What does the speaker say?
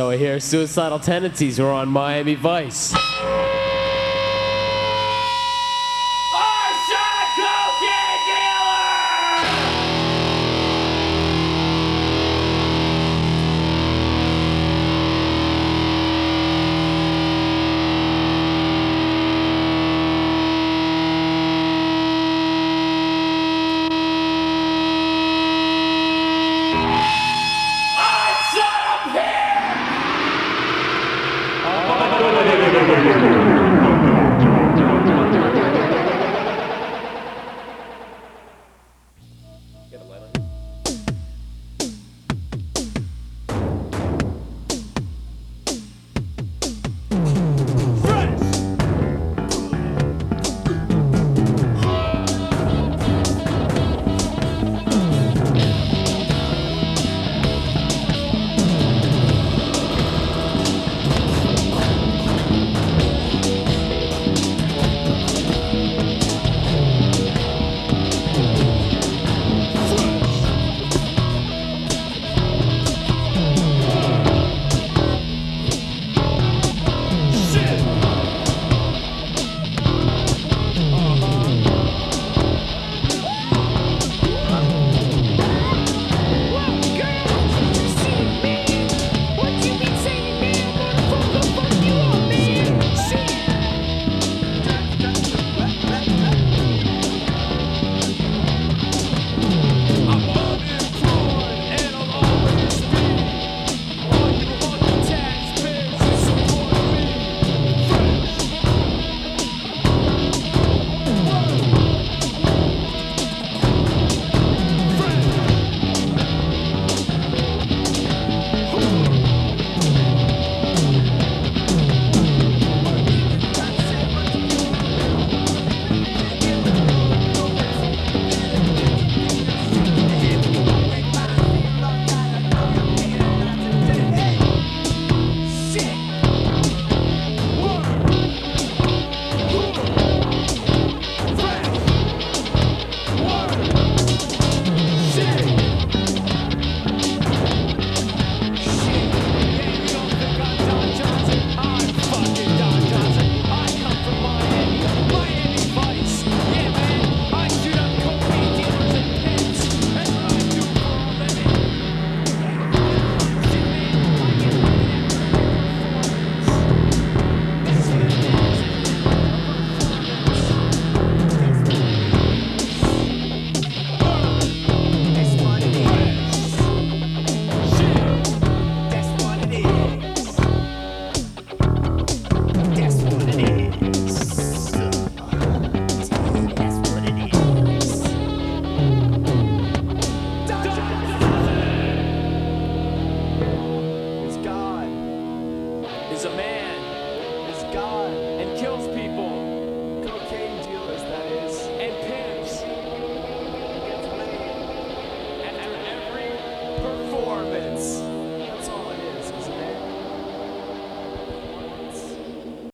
Here, suicidal tendencies were on Miami Vice. Is a man, and kills people.